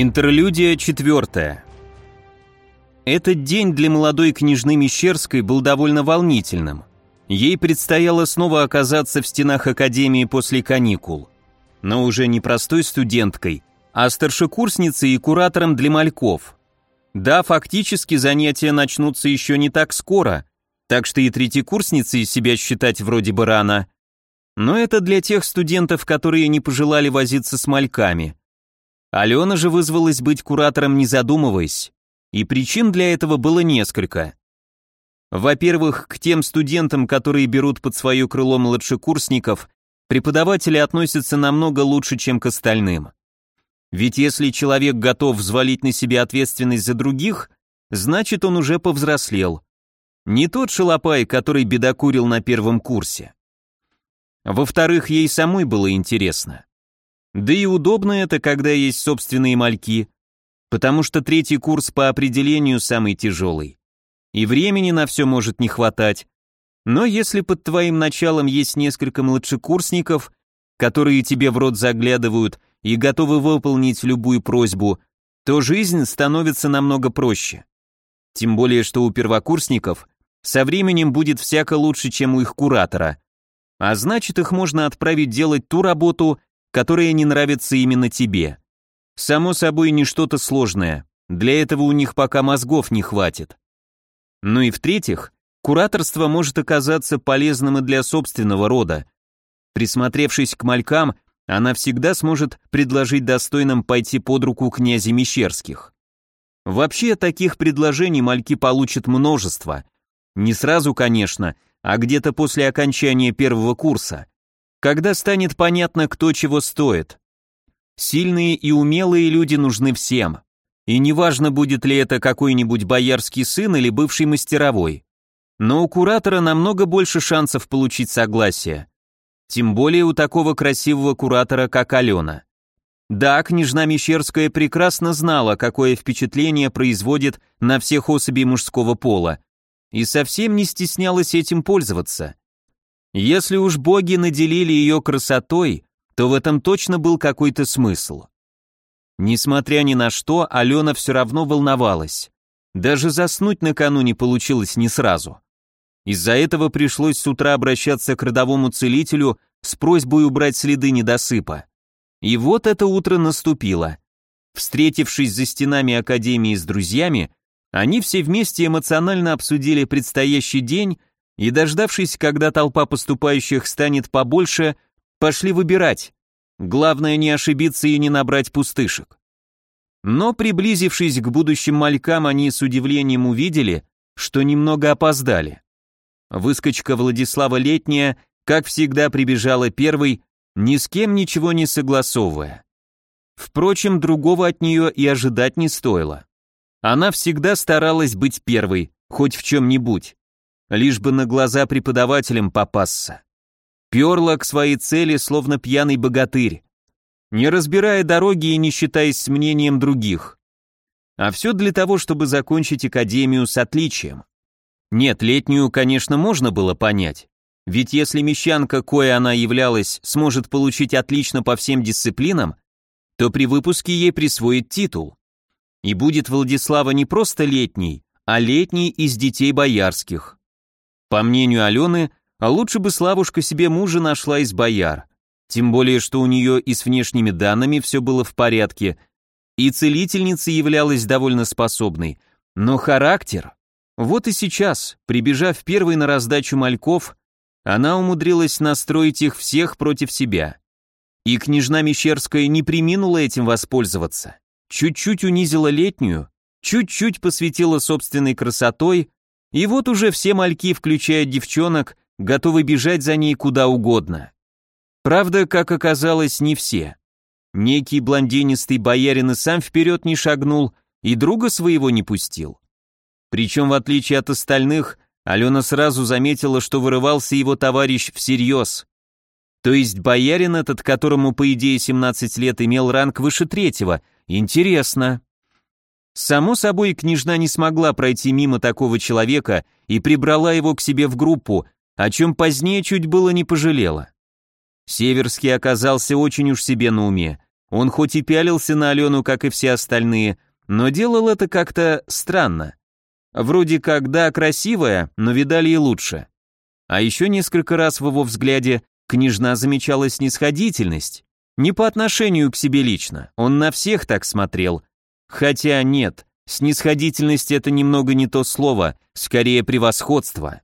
Интерлюдия четвертая. Этот день для молодой княжны Мещерской был довольно волнительным. Ей предстояло снова оказаться в стенах академии после каникул. Но уже не простой студенткой, а старшекурсницей и куратором для мальков. Да, фактически занятия начнутся еще не так скоро, так что и третьекурсницей себя считать вроде бы рано. Но это для тех студентов, которые не пожелали возиться с мальками. Алена же вызвалась быть куратором, не задумываясь, и причин для этого было несколько. Во-первых, к тем студентам, которые берут под свое крыло младшекурсников, преподаватели относятся намного лучше, чем к остальным. Ведь если человек готов взвалить на себя ответственность за других, значит он уже повзрослел. Не тот шалопай, который бедокурил на первом курсе. Во-вторых, ей самой было интересно. Да и удобно это, когда есть собственные мальки, потому что третий курс по определению самый тяжелый. И времени на все может не хватать. Но если под твоим началом есть несколько младшекурсников, которые тебе в рот заглядывают и готовы выполнить любую просьбу, то жизнь становится намного проще. Тем более, что у первокурсников со временем будет всяко лучше, чем у их куратора. А значит, их можно отправить делать ту работу, которая не нравится именно тебе. Само собой, не что-то сложное, для этого у них пока мозгов не хватит. Ну и в-третьих, кураторство может оказаться полезным и для собственного рода. Присмотревшись к малькам, она всегда сможет предложить достойным пойти под руку князя Мещерских. Вообще, таких предложений мальки получат множество. Не сразу, конечно, а где-то после окончания первого курса когда станет понятно, кто чего стоит. Сильные и умелые люди нужны всем. И неважно, будет ли это какой-нибудь боярский сын или бывший мастеровой. Но у куратора намного больше шансов получить согласие. Тем более у такого красивого куратора, как Алена. Да, княжна Мещерская прекрасно знала, какое впечатление производит на всех особей мужского пола, и совсем не стеснялась этим пользоваться. Если уж боги наделили ее красотой, то в этом точно был какой-то смысл. Несмотря ни на что, Алена все равно волновалась. Даже заснуть накануне получилось не сразу. Из-за этого пришлось с утра обращаться к родовому целителю с просьбой убрать следы недосыпа. И вот это утро наступило. Встретившись за стенами Академии с друзьями, они все вместе эмоционально обсудили предстоящий день и, дождавшись, когда толпа поступающих станет побольше, пошли выбирать. Главное не ошибиться и не набрать пустышек. Но, приблизившись к будущим малькам, они с удивлением увидели, что немного опоздали. Выскочка Владислава Летняя, как всегда, прибежала первой, ни с кем ничего не согласовывая. Впрочем, другого от нее и ожидать не стоило. Она всегда старалась быть первой, хоть в чем-нибудь лишь бы на глаза преподавателям попасться. Перла к своей цели, словно пьяный богатырь, не разбирая дороги и не считаясь с мнением других. А все для того, чтобы закончить академию с отличием. Нет, летнюю, конечно, можно было понять. Ведь если мещанка, кое она являлась, сможет получить отлично по всем дисциплинам, то при выпуске ей присвоит титул. И будет Владислава не просто летний, а летний из детей боярских. По мнению Алены, а лучше бы Славушка себе мужа нашла из бояр. Тем более, что у нее и с внешними данными все было в порядке, и целительница являлась довольно способной. Но характер... Вот и сейчас, прибежав первой на раздачу мальков, она умудрилась настроить их всех против себя. И княжна Мещерская не приминула этим воспользоваться. Чуть-чуть унизила летнюю, чуть-чуть посвятила собственной красотой, и вот уже все мальки, включая девчонок, готовы бежать за ней куда угодно. Правда, как оказалось, не все. Некий блондинистый боярин и сам вперед не шагнул, и друга своего не пустил. Причем, в отличие от остальных, Алена сразу заметила, что вырывался его товарищ всерьез. То есть боярин этот, которому, по идее, 17 лет, имел ранг выше третьего. Интересно. Само собой, княжна не смогла пройти мимо такого человека и прибрала его к себе в группу, о чем позднее чуть было не пожалела. Северский оказался очень уж себе на уме, Он хоть и пялился на Алену, как и все остальные, но делал это как-то странно. Вроде как, да, красивая, но видали и лучше. А еще несколько раз в его взгляде княжна замечала снисходительность. Не по отношению к себе лично, он на всех так смотрел. Хотя нет, снисходительность это немного не то слово, скорее превосходство.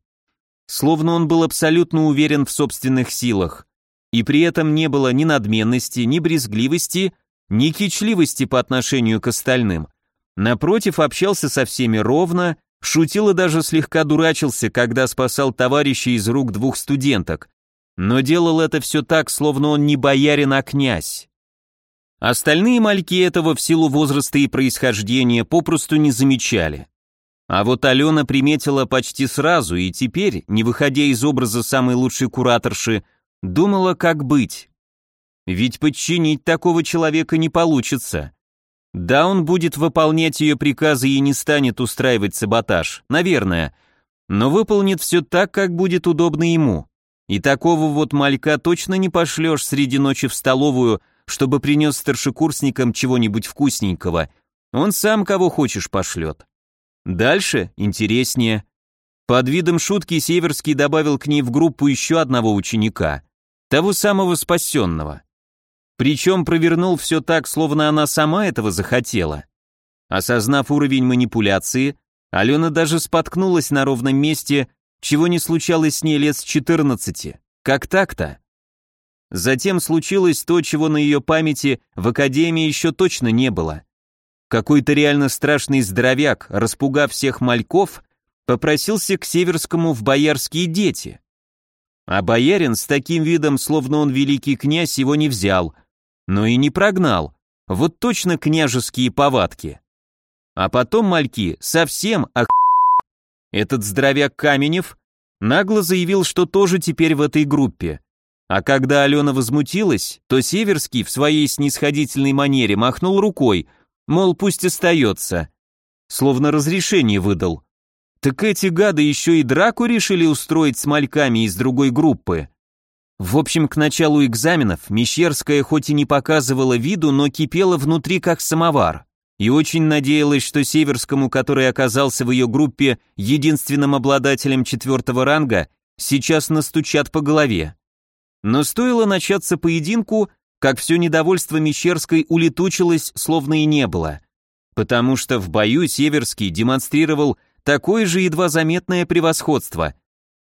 Словно он был абсолютно уверен в собственных силах, и при этом не было ни надменности, ни брезгливости, ни кичливости по отношению к остальным. Напротив, общался со всеми ровно, шутил и даже слегка дурачился, когда спасал товарища из рук двух студенток, но делал это все так, словно он не боярин, а князь. Остальные мальки этого в силу возраста и происхождения попросту не замечали. А вот Алена приметила почти сразу и теперь, не выходя из образа самой лучшей кураторши, думала, как быть. Ведь подчинить такого человека не получится. Да, он будет выполнять ее приказы и не станет устраивать саботаж, наверное, но выполнит все так, как будет удобно ему. И такого вот малька точно не пошлешь среди ночи в столовую, чтобы принес старшекурсникам чего-нибудь вкусненького. Он сам кого хочешь пошлет. Дальше интереснее. Под видом шутки Северский добавил к ней в группу еще одного ученика, того самого спасенного. Причем провернул все так, словно она сама этого захотела. Осознав уровень манипуляции, Алена даже споткнулась на ровном месте чего не случалось с ней лет с 14. Как так-то? Затем случилось то, чего на ее памяти в академии еще точно не было. Какой-то реально страшный здоровяк, распугав всех мальков, попросился к Северскому в боярские дети. А боярин с таким видом, словно он великий князь, его не взял, но и не прогнал. Вот точно княжеские повадки. А потом мальки совсем ох... Этот здоровяк Каменев нагло заявил, что тоже теперь в этой группе. А когда Алена возмутилась, то Северский в своей снисходительной манере махнул рукой, мол, пусть остается. Словно разрешение выдал. Так эти гады еще и драку решили устроить с мальками из другой группы. В общем, к началу экзаменов Мещерская хоть и не показывала виду, но кипела внутри как самовар и очень надеялась, что Северскому, который оказался в ее группе единственным обладателем четвертого ранга, сейчас настучат по голове. Но стоило начаться поединку, как все недовольство Мещерской улетучилось, словно и не было. Потому что в бою Северский демонстрировал такое же едва заметное превосходство.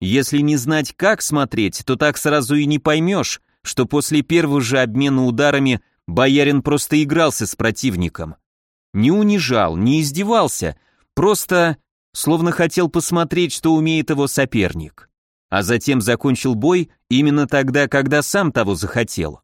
Если не знать, как смотреть, то так сразу и не поймешь, что после первого же обмена ударами боярин просто игрался с противником. Не унижал, не издевался, просто словно хотел посмотреть, что умеет его соперник. А затем закончил бой именно тогда, когда сам того захотел.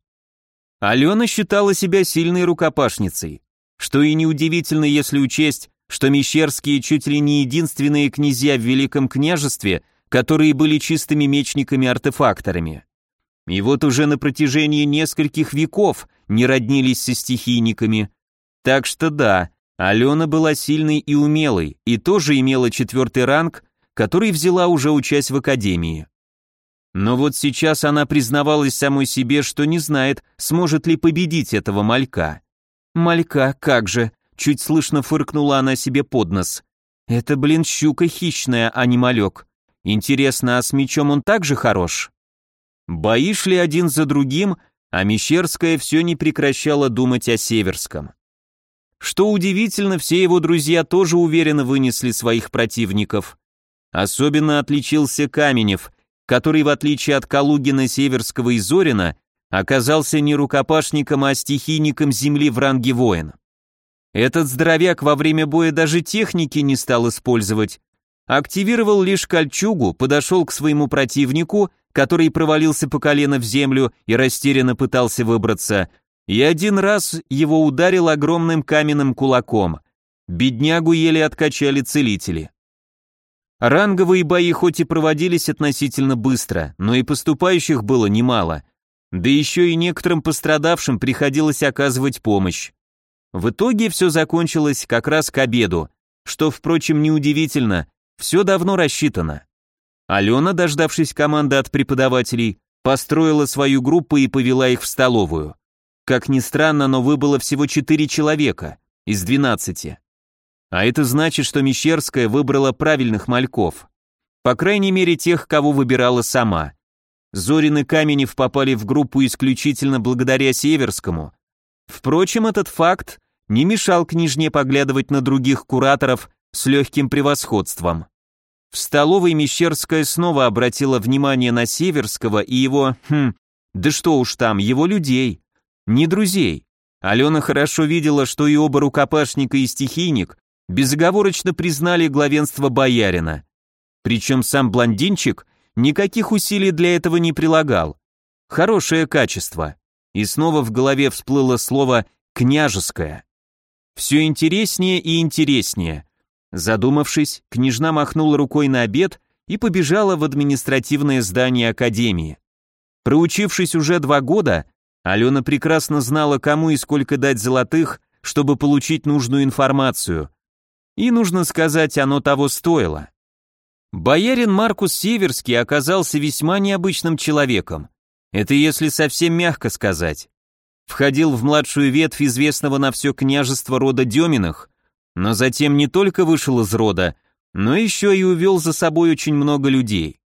Алена считала себя сильной рукопашницей, что и неудивительно, если учесть, что Мещерские чуть ли не единственные князья в Великом княжестве, которые были чистыми мечниками-артефакторами. И вот уже на протяжении нескольких веков не роднились со стихийниками, так что да, Алена была сильной и умелой, и тоже имела четвертый ранг, который взяла уже учась в академии. Но вот сейчас она признавалась самой себе, что не знает, сможет ли победить этого малька. «Малька, как же!» — чуть слышно фыркнула она себе под нос. «Это, блин, щука хищная, а не малек. Интересно, а с мечом он также хорош?» Бои шли один за другим, а Мещерская все не прекращала думать о Северском. Что удивительно, все его друзья тоже уверенно вынесли своих противников. Особенно отличился Каменев, который, в отличие от Калугина, Северского и Зорина, оказался не рукопашником, а стихийником земли в ранге воина. Этот здоровяк во время боя даже техники не стал использовать. Активировал лишь кольчугу, подошел к своему противнику, который провалился по колено в землю и растерянно пытался выбраться, и один раз его ударил огромным каменным кулаком. Беднягу еле откачали целители. Ранговые бои хоть и проводились относительно быстро, но и поступающих было немало. Да еще и некоторым пострадавшим приходилось оказывать помощь. В итоге все закончилось как раз к обеду, что, впрочем, неудивительно, все давно рассчитано. Алена, дождавшись команды от преподавателей, построила свою группу и повела их в столовую. Как ни странно, но выбыло всего 4 человека из 12. А это значит, что Мещерская выбрала правильных мальков. По крайней мере, тех, кого выбирала сама. Зорин и Каменев попали в группу исключительно благодаря Северскому. Впрочем, этот факт не мешал княжне поглядывать на других кураторов с легким превосходством. В столовой Мещерская снова обратила внимание на Северского и его, хм, да что уж там, его людей, не друзей. Алена хорошо видела, что и оба рукопашника и стихийник безоговорочно признали главенство боярина. Причем сам блондинчик никаких усилий для этого не прилагал. Хорошее качество. И снова в голове всплыло слово «княжеское». Все интереснее и интереснее. Задумавшись, княжна махнула рукой на обед и побежала в административное здание академии. Проучившись уже два года, Алена прекрасно знала, кому и сколько дать золотых, чтобы получить нужную информацию. И, нужно сказать, оно того стоило. Боярин Маркус Северский оказался весьма необычным человеком. Это если совсем мягко сказать. Входил в младшую ветвь известного на все княжество рода Деминых, но затем не только вышел из рода, но еще и увел за собой очень много людей.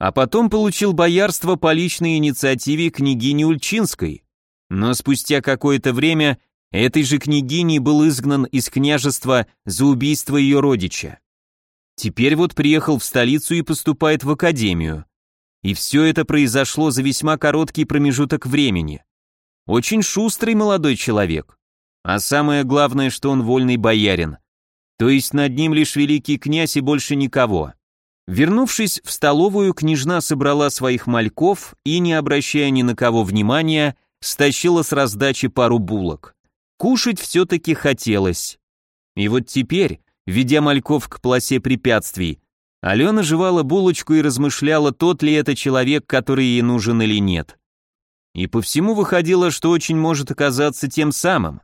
А потом получил боярство по личной инициативе княгини Ульчинской. Но спустя какое-то время этой же княгиней был изгнан из княжества за убийство ее родича. Теперь вот приехал в столицу и поступает в академию. И все это произошло за весьма короткий промежуток времени. Очень шустрый молодой человек. А самое главное, что он вольный боярин. То есть над ним лишь великий князь и больше никого. Вернувшись в столовую, княжна собрала своих мальков и, не обращая ни на кого внимания, стащила с раздачи пару булок. Кушать все-таки хотелось. И вот теперь, ведя мальков к полосе препятствий, Алена жевала булочку и размышляла, тот ли это человек, который ей нужен или нет. И по всему выходило, что очень может оказаться тем самым.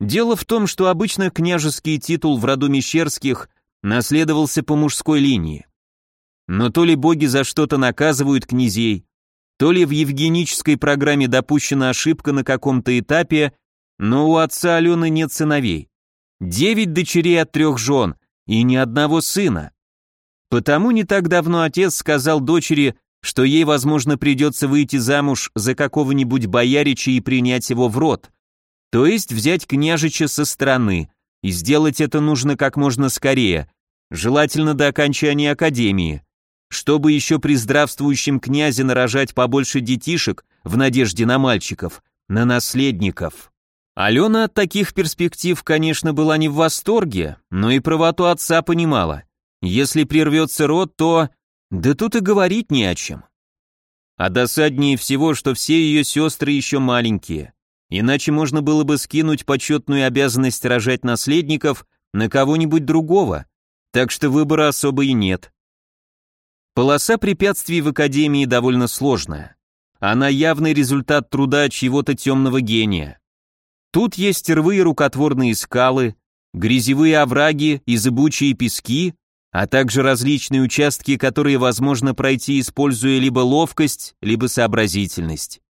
Дело в том, что обычно княжеский титул в роду Мещерских наследовался по мужской линии. Но то ли боги за что-то наказывают князей, то ли в евгенической программе допущена ошибка на каком-то этапе, но у отца Алены нет сыновей. Девять дочерей от трех жен и ни одного сына. Потому не так давно отец сказал дочери, что ей, возможно, придется выйти замуж за какого-нибудь боярича и принять его в род, то есть взять княжича со стороны, и сделать это нужно как можно скорее, желательно до окончания академии чтобы еще при здравствующем князе нарожать побольше детишек в надежде на мальчиков, на наследников. Алена от таких перспектив, конечно, была не в восторге, но и правоту отца понимала. Если прервется род, то... Да тут и говорить не о чем. А досаднее всего, что все ее сестры еще маленькие. Иначе можно было бы скинуть почетную обязанность рожать наследников на кого-нибудь другого. Так что выбора особо и нет. Полоса препятствий в Академии довольно сложная. Она явный результат труда чьего-то темного гения. Тут есть рвы и рукотворные скалы, грязевые овраги и зыбучие пески, а также различные участки, которые возможно пройти, используя либо ловкость, либо сообразительность.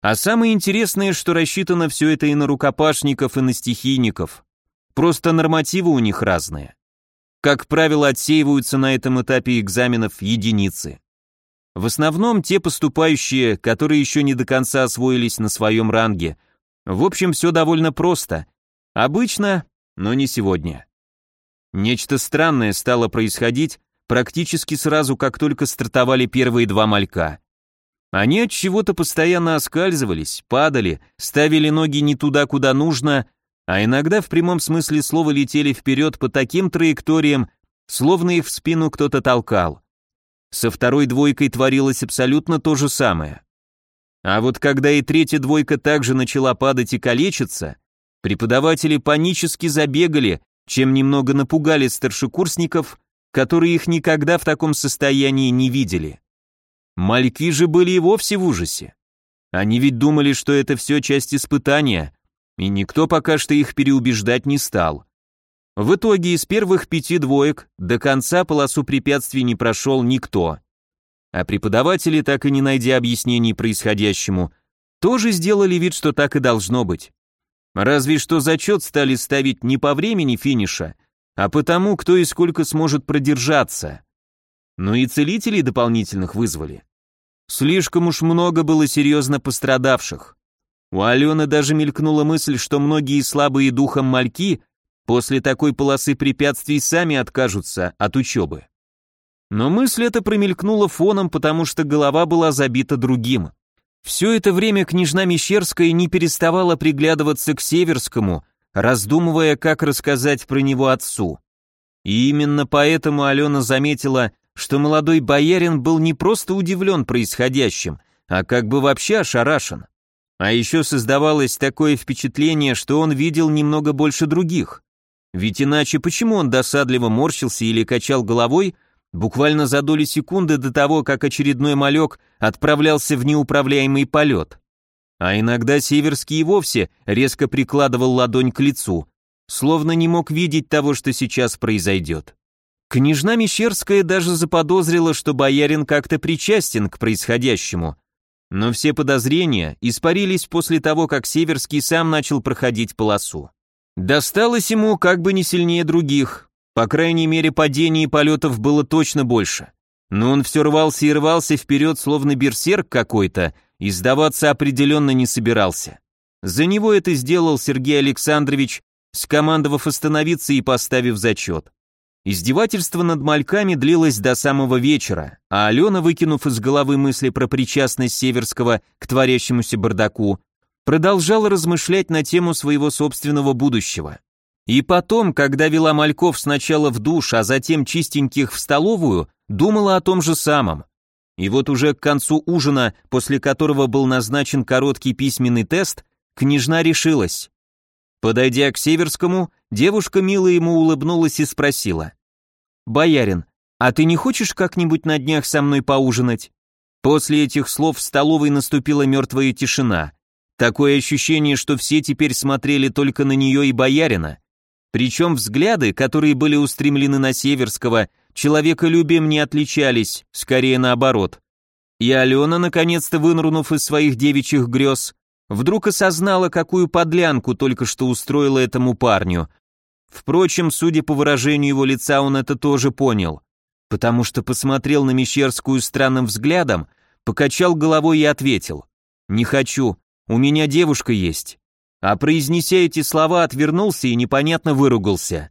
А самое интересное, что рассчитано все это и на рукопашников, и на стихийников. Просто нормативы у них разные. Как правило, отсеиваются на этом этапе экзаменов единицы. В основном те поступающие, которые еще не до конца освоились на своем ранге. В общем, все довольно просто. Обычно, но не сегодня. Нечто странное стало происходить практически сразу, как только стартовали первые два малька. Они от чего-то постоянно оскальзывались, падали, ставили ноги не туда, куда нужно, а иногда в прямом смысле слова летели вперед по таким траекториям, словно их в спину кто-то толкал. Со второй двойкой творилось абсолютно то же самое. А вот когда и третья двойка также начала падать и калечиться, преподаватели панически забегали, чем немного напугали старшекурсников, которые их никогда в таком состоянии не видели. Мальки же были и вовсе в ужасе. Они ведь думали, что это все часть испытания, и никто пока что их переубеждать не стал. В итоге из первых пяти двоек до конца полосу препятствий не прошел никто. А преподаватели, так и не найдя объяснений происходящему, тоже сделали вид, что так и должно быть. Разве что зачет стали ставить не по времени финиша, а по тому, кто и сколько сможет продержаться. Ну и целителей дополнительных вызвали. Слишком уж много было серьезно пострадавших. У Алены даже мелькнула мысль, что многие слабые духом мальки после такой полосы препятствий сами откажутся от учебы. Но мысль эта промелькнула фоном, потому что голова была забита другим. Все это время княжна Мещерская не переставала приглядываться к Северскому, раздумывая, как рассказать про него отцу. И именно поэтому Алена заметила, что молодой боярин был не просто удивлен происходящим, а как бы вообще ошарашен. А еще создавалось такое впечатление, что он видел немного больше других. Ведь иначе почему он досадливо морщился или качал головой, буквально за доли секунды до того, как очередной малек отправлялся в неуправляемый полет. А иногда Северский и вовсе резко прикладывал ладонь к лицу, словно не мог видеть того, что сейчас произойдет. Княжна Мещерская даже заподозрила, что боярин как-то причастен к происходящему, но все подозрения испарились после того, как Северский сам начал проходить полосу. Досталось ему как бы не сильнее других, по крайней мере, падений и полетов было точно больше. Но он все рвался и рвался вперед, словно берсерк какой-то, и сдаваться определенно не собирался. За него это сделал Сергей Александрович, скомандовав остановиться и поставив зачет. Издевательство над мальками длилось до самого вечера, а Алена, выкинув из головы мысли про причастность Северского к творящемуся бардаку, продолжала размышлять на тему своего собственного будущего. И потом, когда вела мальков сначала в душ, а затем чистеньких в столовую, думала о том же самом. И вот уже к концу ужина, после которого был назначен короткий письменный тест, княжна решилась. Подойдя к Северскому, девушка мило ему улыбнулась и спросила. «Боярин, а ты не хочешь как-нибудь на днях со мной поужинать?» После этих слов в столовой наступила мертвая тишина. Такое ощущение, что все теперь смотрели только на нее и боярина. Причем взгляды, которые были устремлены на Северского, человеколюбием не отличались, скорее наоборот. И Алена, наконец-то вынырнув из своих девичьих грез, вдруг осознала, какую подлянку только что устроила этому парню. Впрочем, судя по выражению его лица, он это тоже понял, потому что посмотрел на Мещерскую странным взглядом, покачал головой и ответил, «Не хочу, у меня девушка есть» а произнеся эти слова, отвернулся и непонятно выругался.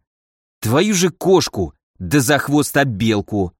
«Твою же кошку! Да за хвост об белку!»